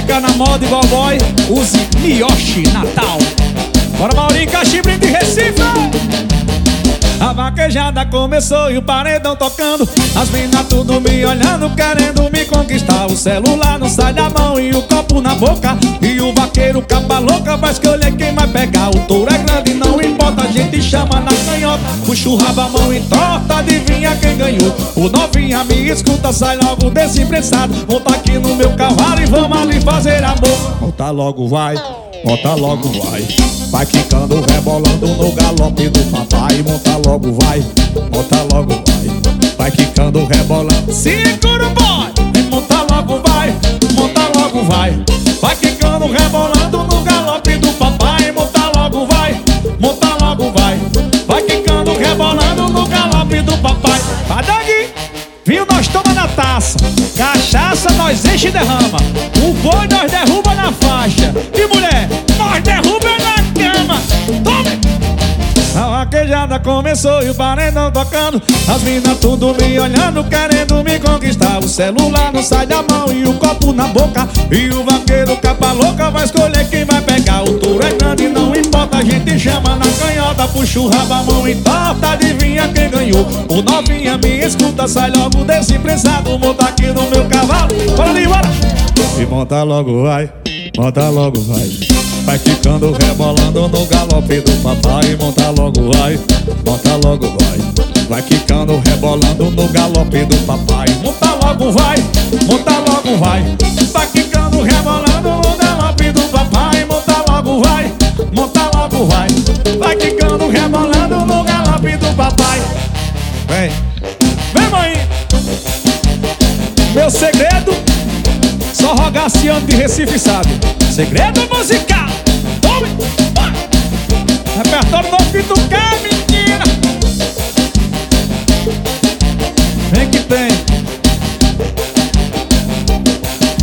ficar na moda igual boy, use Miyoshi Natal. Bora, Maurinho, Caxibre de Recife! A vaquejada começou e o paredão tocando As minas tudo me olhando, querendo me conquistar O celular não sai da mão e o copo na boca E o vaqueiro capa louca vai escolher quem vai pegar O touro Puxa o rabo, a mão entorta, adivinha quem ganhou? O novinha me escuta, sai logo desse emprestado Monta aqui no meu cavalo e vamos ali fazer amor. Monta logo, vai, monta logo, vai. Vai quicando, rebolando no galope do papai. Monta logo, vai, monta logo, vai. Vai quicando, rebolando. Segura o boy! Monta logo, vai, monta logo, vai taça Cachaça nós enche e derrama. O boi nós derruba na faixa. E mulher, nós derruba na cama. Tome! A vaquejada começou e o paredão tocando. As minas tudo me olhando, querendo me conquistar. O celular não sai da mão e o copo na boca. E o vaqueiro capa louca vai escolher quem vai pegar Puxa o rabo, a mão entorta, adivinha quem ganhou? O novinha me escuta, sai logo desse prensado Monta aqui no meu cavalo, bora ali, bora! E monta logo, vai, monta logo, vai. Vai ficando rebolando no galope do papai Monta logo, vai, monta logo, vai. Vai quicando, rebolando no galope do papai Monta logo, vai, monta logo, vai. Vai quicando, rebolando Vem, vem mãe. Meu segredo Só Rogaciano de Recife sabe? Segredo musical. Tome, Repertório novo que tu quer, menina. Vem que tem.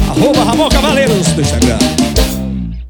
Arroba Ramon Cavaleiros do Instagram